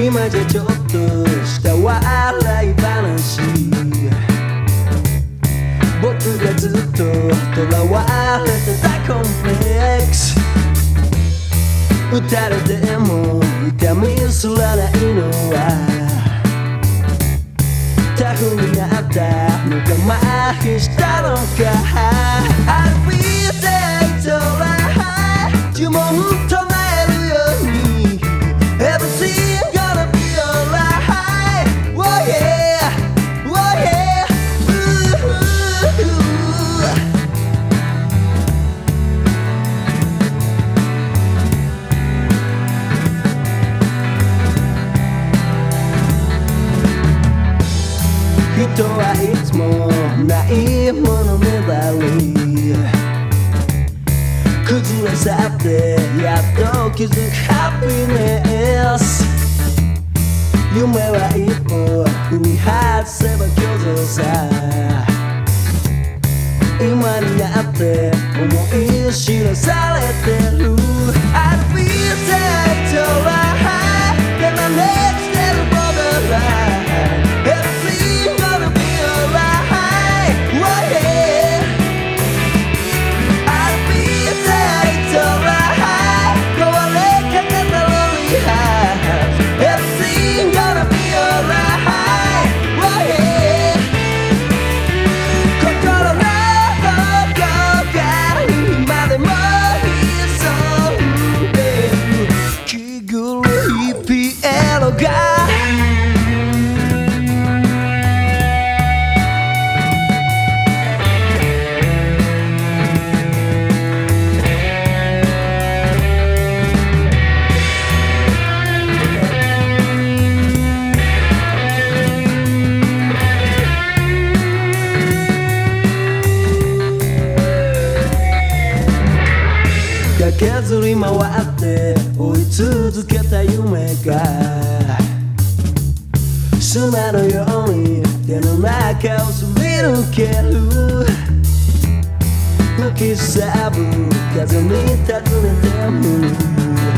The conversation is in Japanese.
今じゃちょっとした笑い話僕がずっと囚われてたコンプレックス打たれても痛みすらないのはタフになったのか麻痺したのか I'll be there till I 呪文人はいつもないものねだり崩れ去ってやっと気づくハッピネス夢は一歩踏み外せば巨像さ今になってが削り回って追い続けた夢が砂のように手の中をすり抜ける吹きさぶ風に尋ねてもこ